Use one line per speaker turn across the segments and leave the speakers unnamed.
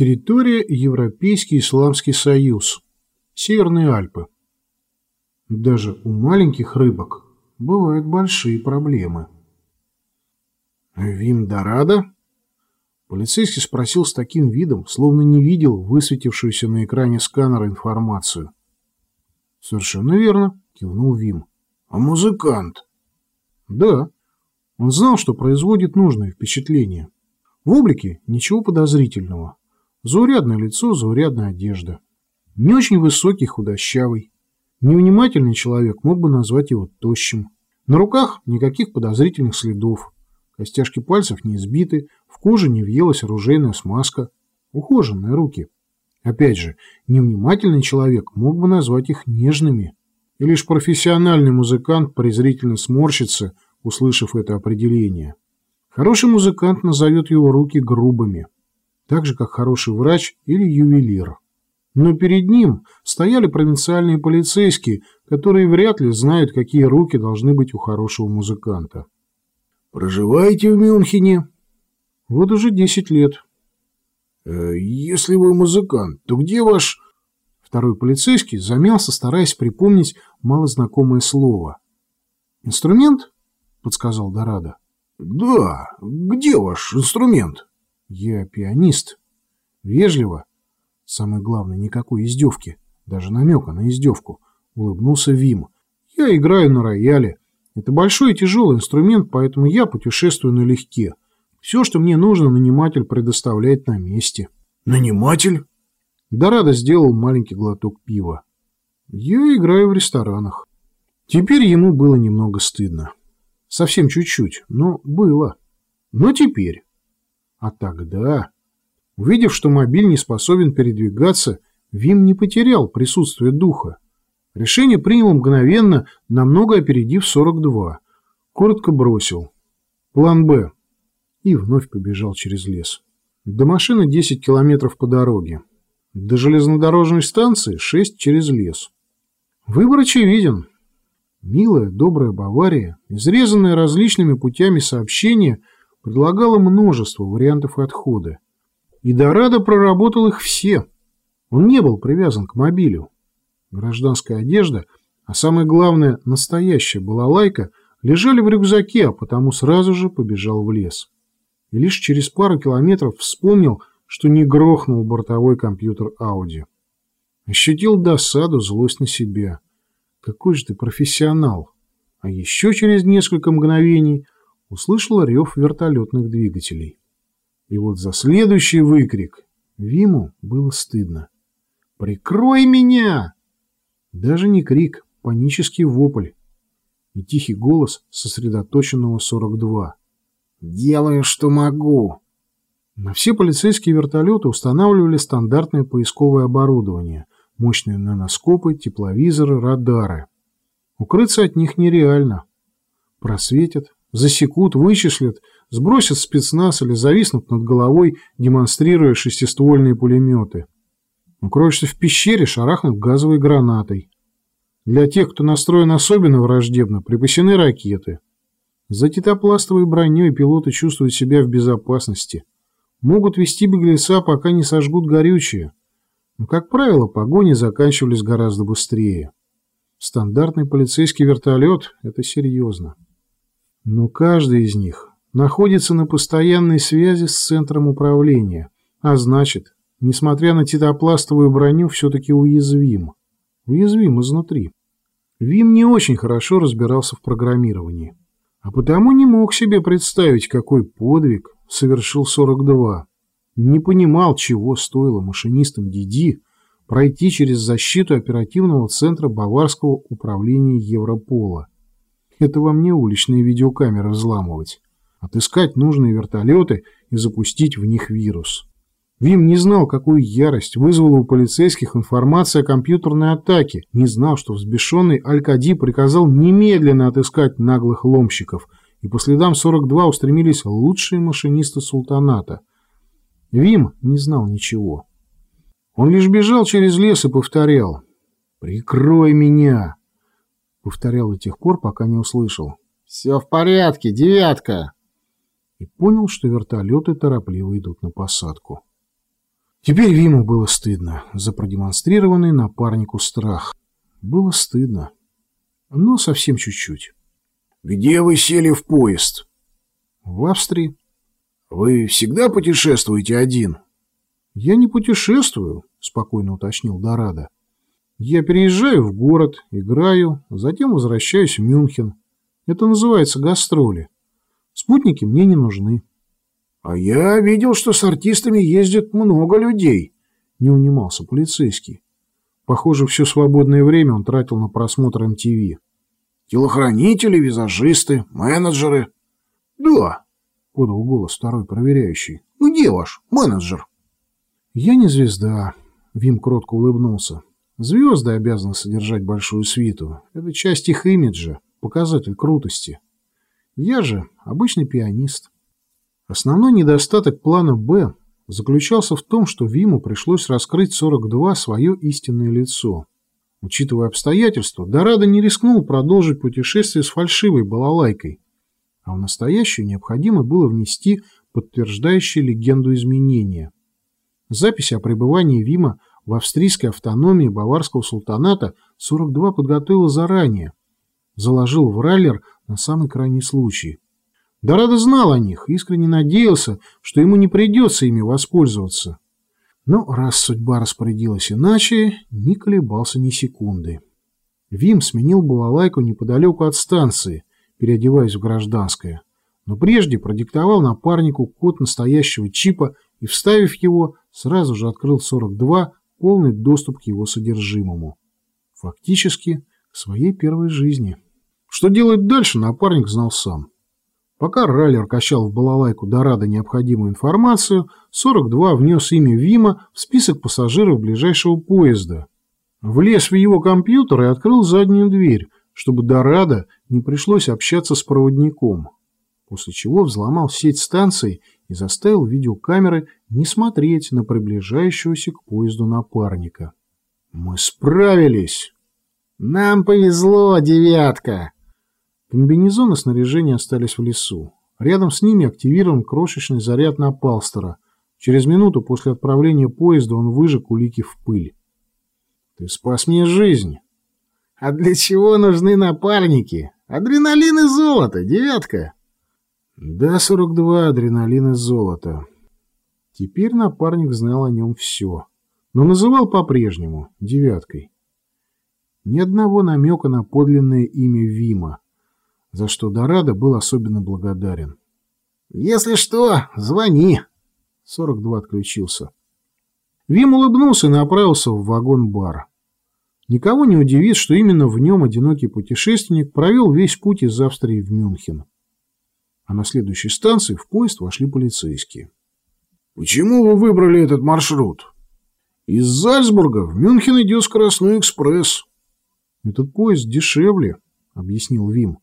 Территория Европейский Исламский Союз. Северные Альпы. Даже у маленьких рыбок бывают большие проблемы. «Вим Дорадо?» Полицейский спросил с таким видом, словно не видел высветившуюся на экране сканера информацию. «Совершенно верно», — кивнул Вим. «А музыкант?» «Да». Он знал, что производит нужное впечатление. В облике ничего подозрительного. Заурядное лицо, заурядная одежда. Не очень высокий, худощавый. Невнимательный человек мог бы назвать его тощим. На руках никаких подозрительных следов. Костяшки пальцев не избиты, в коже не въелась оружейная смазка. Ухоженные руки. Опять же, невнимательный человек мог бы назвать их нежными. И лишь профессиональный музыкант презрительно сморщится, услышав это определение. Хороший музыкант назовет его руки грубыми так же, как хороший врач или ювелир. Но перед ним стояли провинциальные полицейские, которые вряд ли знают, какие руки должны быть у хорошего музыканта.
«Проживаете в Мюнхене?»
«Вот уже десять лет».
«Э, «Если вы музыкант, то где ваш...»
Второй полицейский замялся, стараясь припомнить малознакомое слово. «Инструмент?» — подсказал Дорадо.
«Да, где ваш инструмент?»
Я пианист. Вежливо. Самое главное, никакой издевки. Даже намека на издевку. Улыбнулся Вим. Я играю на рояле. Это большой и тяжелый инструмент, поэтому я путешествую налегке. Все, что мне нужно, наниматель предоставляет на месте.
Наниматель?
Дорадо сделал маленький глоток пива. Я играю в ресторанах. Теперь ему было немного стыдно. Совсем чуть-чуть, но было. Но теперь... А тогда, увидев, что мобиль не способен передвигаться, Вим не потерял присутствие духа. Решение принял мгновенно, намного опередив 42. Коротко бросил. План «Б». И вновь побежал через лес. До машины 10 километров по дороге. До железнодорожной станции 6 через лес. Выбор очевиден. Милая, добрая Бавария, изрезанная различными путями сообщения – предлагала множество вариантов отхода. И Дорадо проработал их все. Он не был привязан к мобилю. Гражданская одежда, а самое главное, настоящая балалайка, лежали в рюкзаке, а потому сразу же побежал в лес. И лишь через пару километров вспомнил, что не грохнул бортовой компьютер Ауди. Ощутил досаду, злость на себя. Какой же ты профессионал! А еще через несколько мгновений – услышал рев вертолетных двигателей. И вот за следующий выкрик Виму было стыдно. «Прикрой меня!» Даже не крик, панический вопль и тихий голос сосредоточенного 42. «Делаю, что могу!» На все полицейские вертолеты устанавливали стандартное поисковое оборудование, мощные наноскопы, тепловизоры, радары. Укрыться от них нереально. Просветят, Засекут, вычислят, сбросят спецназ или зависнут над головой, демонстрируя шестиствольные пулеметы. Укроешься в пещере, шарахнут газовой гранатой. Для тех, кто настроен особенно враждебно, припасены ракеты. За титопластовой броней пилоты чувствуют себя в безопасности. Могут вести беглеца, пока не сожгут горючее. Но, как правило, погони заканчивались гораздо быстрее. Стандартный полицейский вертолет – это серьезно. Но каждый из них находится на постоянной связи с центром управления, а значит, несмотря на титопластовую броню, все-таки уязвим. Уязвим изнутри. Вим не очень хорошо разбирался в программировании, а потому не мог себе представить, какой подвиг совершил 42. Не понимал, чего стоило машинистам Диди пройти через защиту оперативного центра Баварского управления Европола. Это вам не уличные видеокамеры взламывать. Отыскать нужные вертолеты и запустить в них вирус. Вим не знал, какую ярость вызвала у полицейских информация о компьютерной атаке, не знал, что взбешенный Аль-Кади приказал немедленно отыскать наглых ломщиков, и по следам 42 устремились лучшие машинисты султаната. Вим не знал ничего. Он лишь бежал через лес и повторял «Прикрой меня!» Повторял до тех пор, пока не услышал. «Все в порядке, девятка!» И понял, что вертолеты торопливо идут на посадку. Теперь Виму было стыдно за продемонстрированный напарнику страх. Было стыдно. Но совсем чуть-чуть.
«Где вы сели в поезд?»
«В Австрии».
«Вы всегда путешествуете один?»
«Я не путешествую», — спокойно уточнил Дорадо. «Я переезжаю в город, играю, затем возвращаюсь в Мюнхен. Это называется гастроли. Спутники мне не нужны».
«А я видел, что с артистами ездит много людей», —
не унимался полицейский. Похоже, все свободное время он тратил на просмотр МТВ.
«Телохранители, визажисты, менеджеры».
«Да», — подал голос второй проверяющий.
«Где ваш менеджер?»
«Я не звезда», — Вим кротко улыбнулся. «Звезды обязаны содержать большую свиту. Это часть их имиджа, показатель крутости. Я же обычный пианист». Основной недостаток плана «Б» заключался в том, что Виму пришлось раскрыть 42 свое истинное лицо. Учитывая обстоятельства, Дорадо не рискнул продолжить путешествие с фальшивой балалайкой, а в настоящую необходимо было внести подтверждающие легенду изменения. Записи о пребывании Вима в австрийской автономии Баварского султаната 42 подготовил заранее, заложил в раллер на самый крайний случай – Дорадо знал о них, искренне надеялся, что ему не придется ими воспользоваться. Но раз судьба распорядилась иначе, не колебался ни секунды. Вим сменил балалайку неподалеку от станции, переодеваясь в гражданское, но прежде продиктовал напарнику код настоящего чипа и, вставив его, сразу же открыл 42, полный доступ к его содержимому. Фактически, к своей первой жизни. Что делать дальше, напарник знал сам. Пока раллер качал в балалайку Дорадо необходимую информацию, 42 внес имя Вима в список пассажиров ближайшего поезда. Влез в его компьютер и открыл заднюю дверь, чтобы Дорадо не пришлось общаться с проводником. После чего взломал сеть станций и заставил видеокамеры не смотреть на приближающегося к поезду напарника. «Мы справились!»
«Нам повезло, девятка!»
Комбинезон и снаряжение остались в лесу. Рядом с ними активирован крошечный заряд на Палстера. Через минуту после отправления поезда он выжег улики в пыль. «Ты спас мне жизнь!»
«А для чего нужны напарники? Адреналин и золото, девятка!»
«Да, 42, адреналин и золото». Теперь напарник знал о нем все, но называл по-прежнему девяткой. Ни одного намека на подлинное имя Вима за что Дорадо был особенно благодарен.
«Если что, звони!»
42 отключился. Вим улыбнулся и направился в вагон-бар. Никого не удивит, что именно в нем одинокий путешественник провел весь путь из Австрии в Мюнхен. А на следующей станции в поезд вошли полицейские.
«Почему вы выбрали этот маршрут?»
«Из Зальцбурга в Мюнхен идет скоростной экспресс». «Этот поезд дешевле», — объяснил Вим.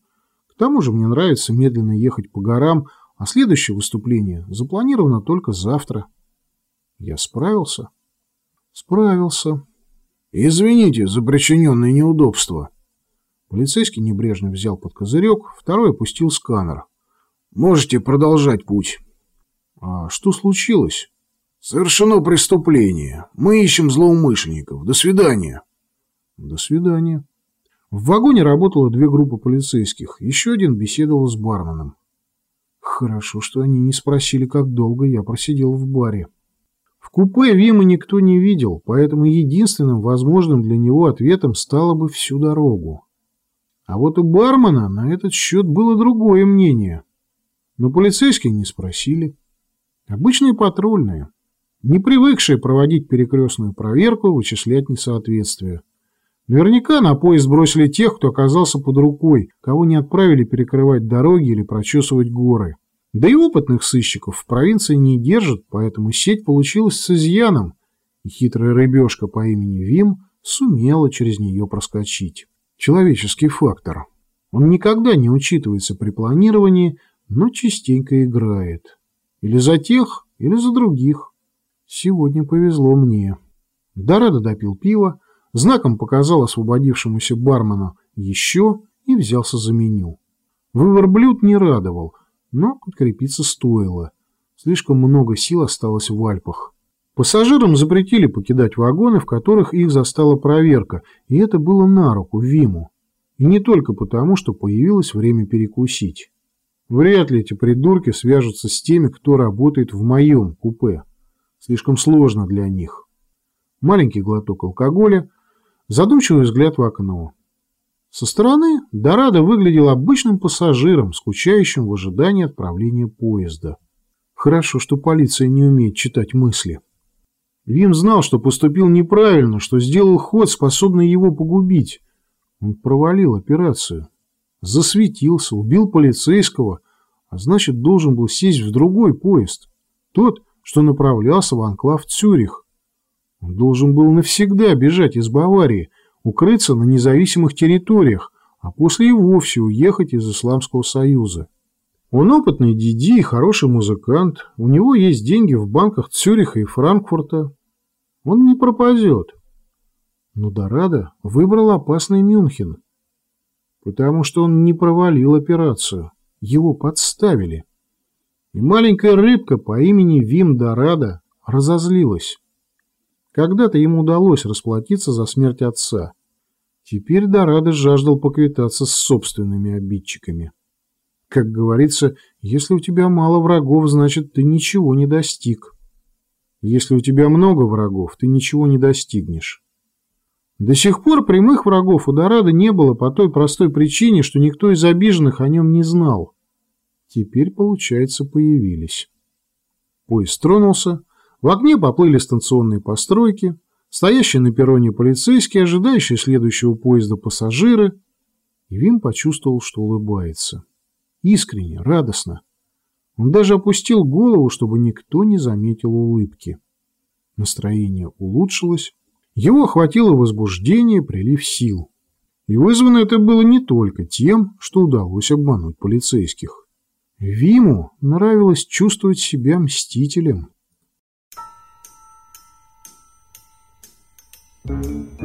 К тому же мне нравится медленно ехать по горам, а следующее выступление запланировано только завтра. Я справился? Справился.
Извините за причиненное неудобство.
Полицейский небрежно взял под козырек, второй опустил сканер.
Можете продолжать путь.
А что случилось?
Совершено преступление. Мы ищем злоумышленников. До свидания.
До свидания. В вагоне работало две группы полицейских, еще один беседовал с барменом. Хорошо, что они не спросили, как долго я просидел в баре. В купе Вима никто не видел, поэтому единственным возможным для него ответом стало бы всю дорогу. А вот у бармена на этот счет было другое мнение. Но полицейские не спросили. Обычные патрульные, не привыкшие проводить перекрестную проверку, вычислять несоответствия. Наверняка на поезд бросили тех, кто оказался под рукой, кого не отправили перекрывать дороги или прочесывать горы. Да и опытных сыщиков в провинции не держат, поэтому сеть получилась с изъяном, и хитрая рыбешка по имени Вим сумела через нее проскочить. Человеческий фактор. Он никогда не учитывается при планировании, но частенько играет. Или за тех, или за других. Сегодня повезло мне. Дорадо допил пиво, знаком показал освободившемуся бармену «еще» и взялся за меню. Выбор блюд не радовал, но подкрепиться стоило. Слишком много сил осталось в Альпах. Пассажирам запретили покидать вагоны, в которых их застала проверка, и это было на руку Виму. И не только потому, что появилось время перекусить. Вряд ли эти придурки свяжутся с теми, кто работает в моем купе. Слишком сложно для них. Маленький глоток алкоголя, задумчивый взгляд в окно. Со стороны Дорадо выглядел обычным пассажиром, скучающим в ожидании отправления поезда. Хорошо, что полиция не умеет читать мысли. Вим знал, что поступил неправильно, что сделал ход, способный его погубить. Он провалил операцию. Засветился, убил полицейского, а значит, должен был сесть в другой поезд. Тот, что направлялся в анклав Цюрих. Он должен был навсегда бежать из Баварии, укрыться на независимых территориях, а после и вовсе уехать из Исламского Союза. Он опытный диди и хороший музыкант, у него есть деньги в банках Цюриха и Франкфурта. Он не пропадет. Но Дорадо выбрал опасный Мюнхен, потому что он не провалил операцию, его подставили. И маленькая рыбка по имени Вим Дорадо разозлилась. Когда-то ему удалось расплатиться за смерть отца. Теперь Дорадо жаждал поквитаться с собственными обидчиками. Как говорится, если у тебя мало врагов, значит, ты ничего не достиг. Если у тебя много врагов, ты ничего не достигнешь. До сих пор прямых врагов у Дорадо не было по той простой причине, что никто из обиженных о нем не знал. Теперь, получается, появились. Поезд тронулся, в окне поплыли станционные постройки, стоящие на перроне полицейские, ожидающие следующего поезда пассажиры, и Вим почувствовал, что улыбается. Искренне, радостно. Он даже опустил голову, чтобы никто не заметил улыбки. Настроение улучшилось, его охватило возбуждение, прилив сил. И вызвано это было не только тем, что удалось обмануть полицейских. Виму нравилось чувствовать себя мстителем. Thank you.